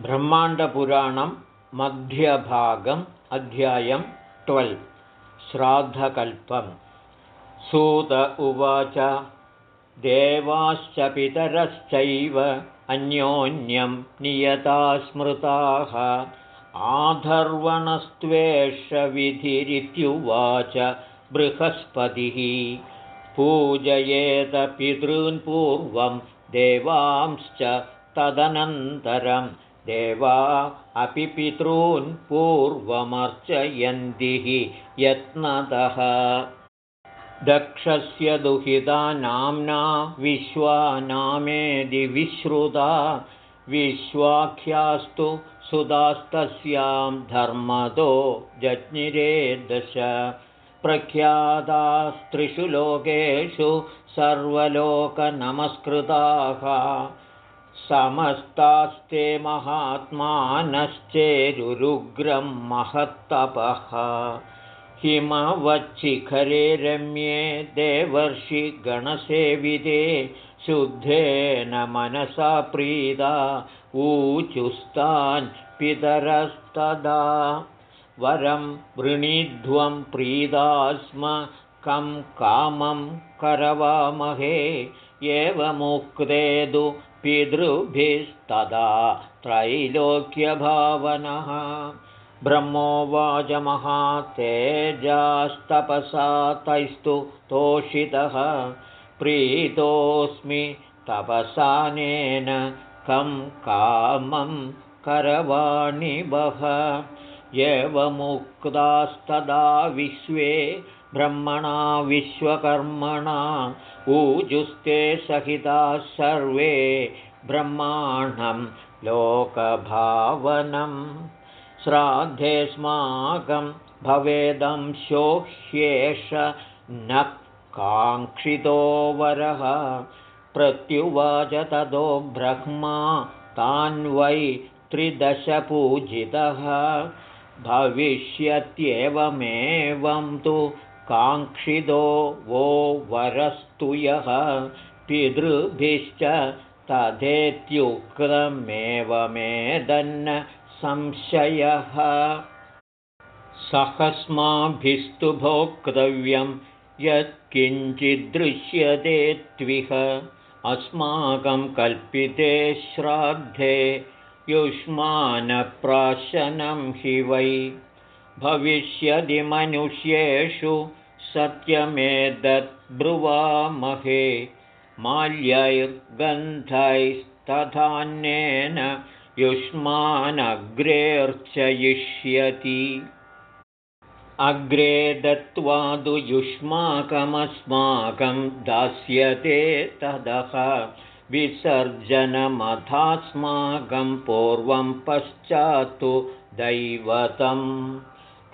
ब्रह्माण्डपुराणं मध्यभागम् अध्यायं ट्वेल् श्राद्धकल्पं सूत उवाच देवाश्च पितरश्चैव अन्योन्यं नियता स्मृताः। आधर्वणस्त्वेषविधिरित्युवाच बृहस्पतिः। पूजयेत पितॄन् पूर्वं देवांश्च तदनन्तरं देवा अपि पितॄन् पूर्वमर्चयन्तिः यत्नतः। दक्षस्य दुहिता नाम्ना विश्वानामेदि विश्रुता विश्वाख्यास्तु सुदास्तस्यां धर्मतो जज्ञिरे दश। प्रख्यातास्त्रिषु लोकेषु सर्वलोकनमस्कृताः समस्तास्ते महात्मानश्चेरुरुग्रं महत्तपः। हिमवच्चिखरे रम्ये देवर्षिगणसेविते शुद्धेन मनसा प्रीता ऊचुस्तान् पितरस्तदा। वरं वृणीध्वं प्रीदा स्म कं कामं करवामहे एवमुक्तेदु पितृभिस्तदा त्रैलोक्यभावनः ब्रह्मोवाचमहातेजास्तपसा तैस्तु तोषितः प्रीतोऽस्मि तपसानेन कं कामं करवाणि वः एवमुक्तास्तदा विश्वे ब्रह्मणा विश्वकर्मणा ऊजुस्ते सहिताः सर्वे ब्रह्माणं लोकभावनं श्राद्धेस्माकं भवेदं शोह्येष न काङ्क्षितो वरः प्रत्युवाच ततो ब्रह्मा तान्वै त्रिदशपूजितः भविष्यत्येवमेवं तु काङ्क्षितो वो वरस्तु यः पितृभिश्च तथेत्युक्तमेवमेदन्न संशयः। सहस्माभिस्तु भोक्तव्यं यत्किञ्चिद्दृश्यते त्विह। अस्माकं कल्पिते श्राद्धे युष्मानप्राशनं हि वै। भविष्यदि मनुष्येषु सत्यमेतद्ब्रुवामहे। माल्यैर्गन्धैस्तथान्येन युष्मानग्रेऽर्चयिष्यति। अग्रे दत्त्वादु युष्माकमस्माकं दास्यते तदः विसर्जनमथास्माकं पूर्वं पश्चात्तु दैवतं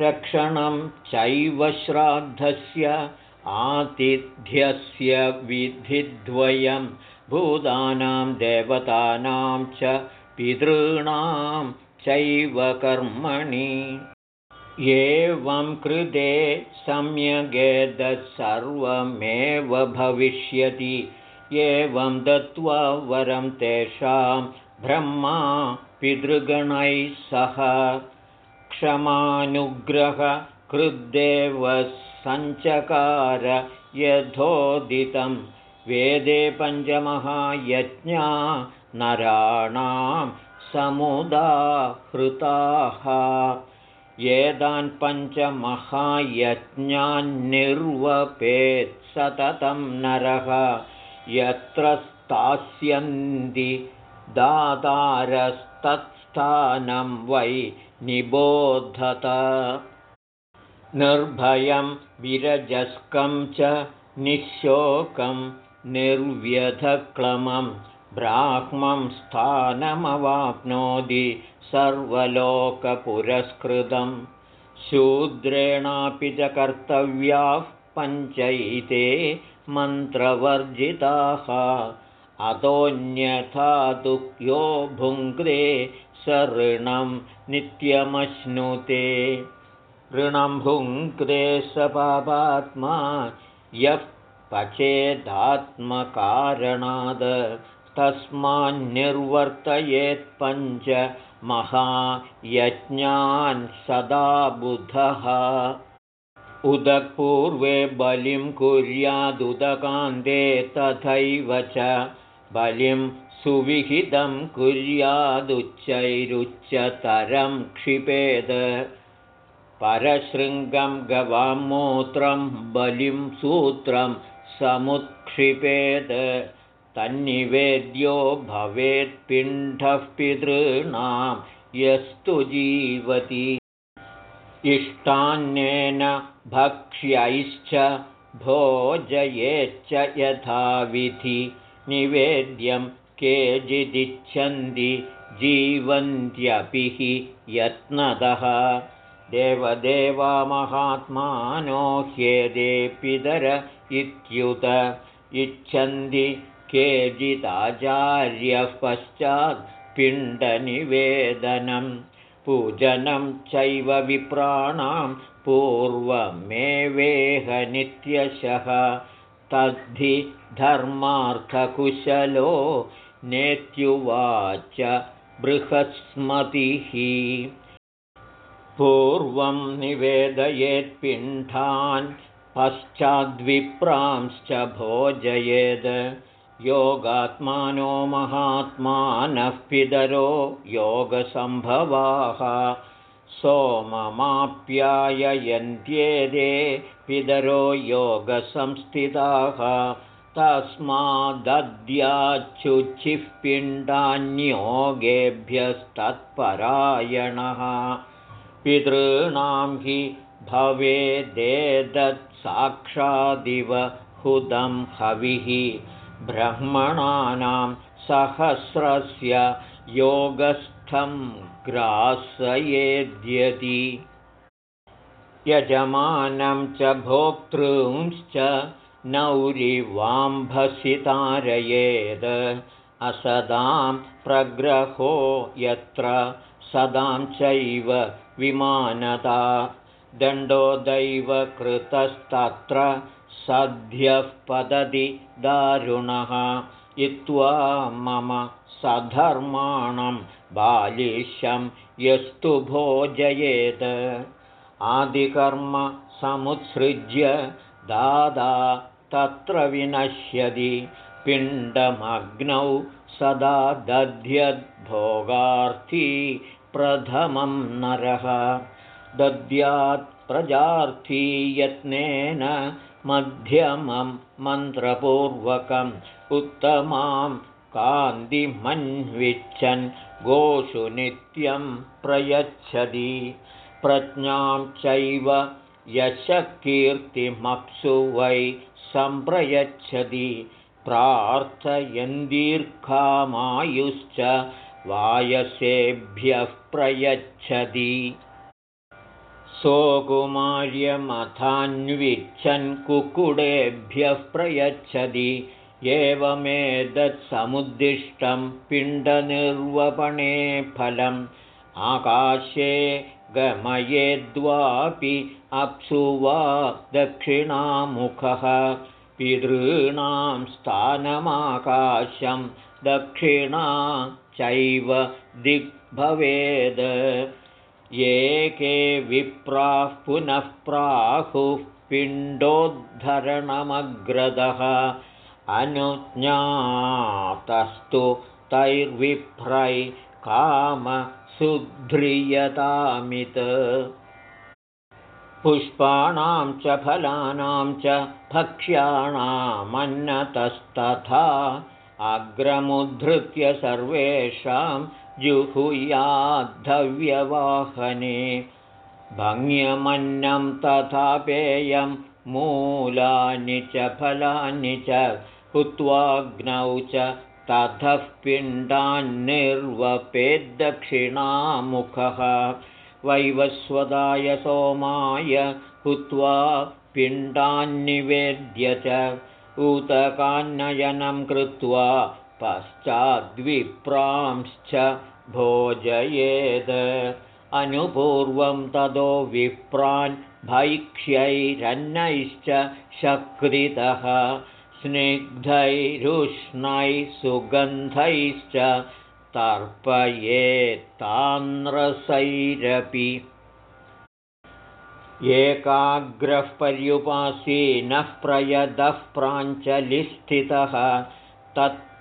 रक्षणं चैव श्राद्धस्य आतिथ्यस्य विधिद्वयं। भूतानां देवतानां च पितॄणां चैव कर्मणि। एवं कृते सम्यगेतत्सर्वमेव भविष्यति एवं दत्त्वा वरं तेषां ब्रह्मा पितृगणैः सह क्षमानुग्रहकृद्देव सञ्चकार यथोदितं वेदे पञ्चमहायज्ञा नराणां समुदाहृताः। एतान् पञ्चमहायज्ञान्निर्वपेत् सततं नरः यत्र स्थास्यन्ति दातारस्तत्स्थानं वै निबोधत। निर्भयं विरजस्कं च निःशोकं निर्व्यधक्लमं ब्राह्मं स्थानमवाप्नोति सर्वलोकपुरस्कृतं। शूद्रेणापि च कर्तव्याः पञ्चैते मन्त्रवर्जिताः अतोऽन्यथा तु यो भुङ्क्ते स ऋणं नित्यमश्नुते। ऋणं भुङ्क्ते स पापात्मा यः पचेदात्मकारणाद् तस्मान्निर्वर्तयेत्पञ्च महायज्ञान् सदा बुधः उदपूर्वे बलिं कुर्यादुदकान्ते तथैव च बलिं सुविहितं कुर्यादुच्चैरुच्चतरं क्षिपेद। परशृङ्गं गवां मूत्रं बलिं सूत्रं समुत्क्षिपेद। तन्निवेद्यो भवेत्पिण्डः पितॄणां यस्तु जीवति इष्टान्येन भक्ष्यैश्च भोजयेच्च यथाविधि निवेद्यं केचिदिच्छन्ति जीवन्त्यपि हि यत्नतः देवदेवा महात्मानो ह्येदे पितर इत्युत। इच्छन्ति केचिदाचार्यः पश्चात् पिण्डनिवेदनं पूजनं चैव विप्राणां पूर्वमेवेह तद्धि धर्मार्थकुशलो नेत्युवाच बृहस्मतिः। पूर्वं निवेदयेत्पिण्ठान् पश्चाद्विप्रांश्च भोजयेद् योगात्मानो महात्मानः पितरो योगसम्भवाः। सोममाप्याययन्त्येदे पितरो योगसंस्थिताः। तस्मादद्याच्छुचिः पिण्डान्योगेभ्यस्तत्परायणः पितॄणां हि भवेदेतत्साक्षादिव हुदं हविः ब्रह्मणानां सहस्रस्य योगस्थं ग्रासयेद्यति यजमानं च भोक्तॄंश्च नौरिवाम्भसितारयेद्। असदां प्रग्रहो यत्र सदां चैव विमानता। दण्डोदैव कृतस्तत्र सद्यः पतति दारुणः। इत्वा मम सधर्माणं बालिशं यस्तु भोजयेत्। आदिकर्म समुत्सृज्य दादा तत्र विनश्यति। पिण्डमग्नौ सदा दध्यद्भोगार्थी प्रथमं नरः। दद्यात् प्रजार्थी यत्नेन मध्यमं मन्त्रपूर्वकम् उत्तमां कान्तिमन्विच्छन् गोषु नित्यं प्रयच्छति। प्रज्ञां चैव यशकीर्तिमप्सु वै सम्प्रयच्छति। प्रार्थयन्दीर्घामायुश्च वायसेभ्यः प्रयच्छति सोकुमार्यमथान्विच्छन् कुकुडेभ्यः प्रयच्छति एवमेतत्समुद्दिष्टं पिण्डनिर्वपणे फलम्। आकाशे गमयेद्वापि अप्सु वा दक्षिणामुखः। पितॄणां स्थानमाकाशं दक्षिणा चैव दिग्भवेद् ये विप्राः पुनः प्राहुः पिण्डोद्धरणमग्रदः। अनुज्ञातस्तु तैर्विप्रै कामसुध्रियतामित्। पुष्पाणां च फलानां च भक्ष्याणामन्नतस्तथा अग्रमुद्धृत्य सर्वेषां जुहुयाद्धव्यवाहने भङ्ग्यमन्नं तथा पेयं मूलानि च फलानि च हुत्वाग्नौ च ततः पिण्डान्निर्वपेद्दक्षिणामुखः वैवस्वदाय सोमाय हुत्वा पिण्डान्निवेद्य च ऊतकान्नयनं कृत्वा पश्चाद्विप्रांश्च भोजयेद्। अनुपूर्वं ततो विप्रान् भैक्ष्यैरन्नैश्च स्निग्धैरुष्णैः सुगन्धैश्च तर्पयेत्तान्रसैरपि एकाग्रः पर्युपासीनः प्रयदः प्राञ्चलिस्थितः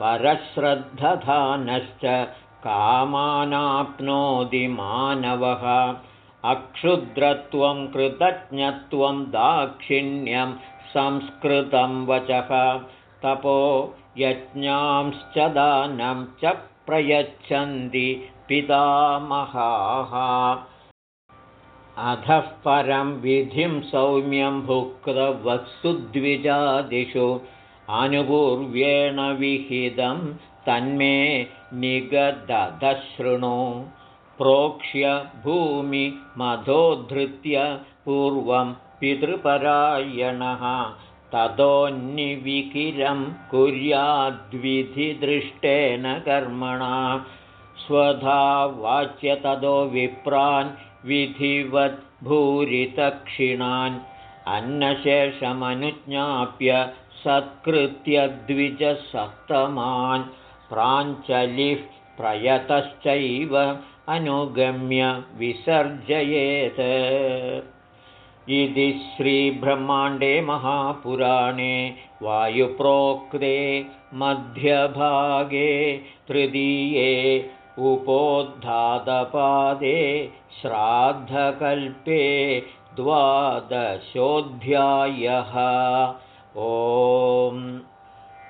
तत्परश्रद्धधानश्च कामानाप्नोति मानवः। अक्षुद्रत्वं कृतज्ञत्वं दाक्षिण्यं संस्कृतं वचः। तपो यज्ञांश्च दानं च प्रयच्छन्ति पितामहाः। अधः परं विधिं सौम्यं भुक्तवत्सुद्विजादिषु आनुपूर्व्येण विहितं तन्मे निगदधशृणु प्रोक्ष्य भूमिमधोद्धृत्य पूर्वं पितृपरायणः ततोऽन्निविकिरं कुर्याद्विधिदृष्टेन कर्मणा स्वधा वाच्य ततो विप्रान् विधिवत् भूरितक्षिणान् अन्नशेषमनुज्ञाप्य सत्कृत्य द्विजसप्तमान् प्राञ्चलिः प्रयतश्चैव अनुगम्य विसर्जयेत्। इति श्रीब्रह्माण्डे महापुराणे वायुप्रोक्ते मध्यभागे तृतीये उपोद्धातपादे श्राद्धकल्पे द्वादशोऽध्यायः ओम्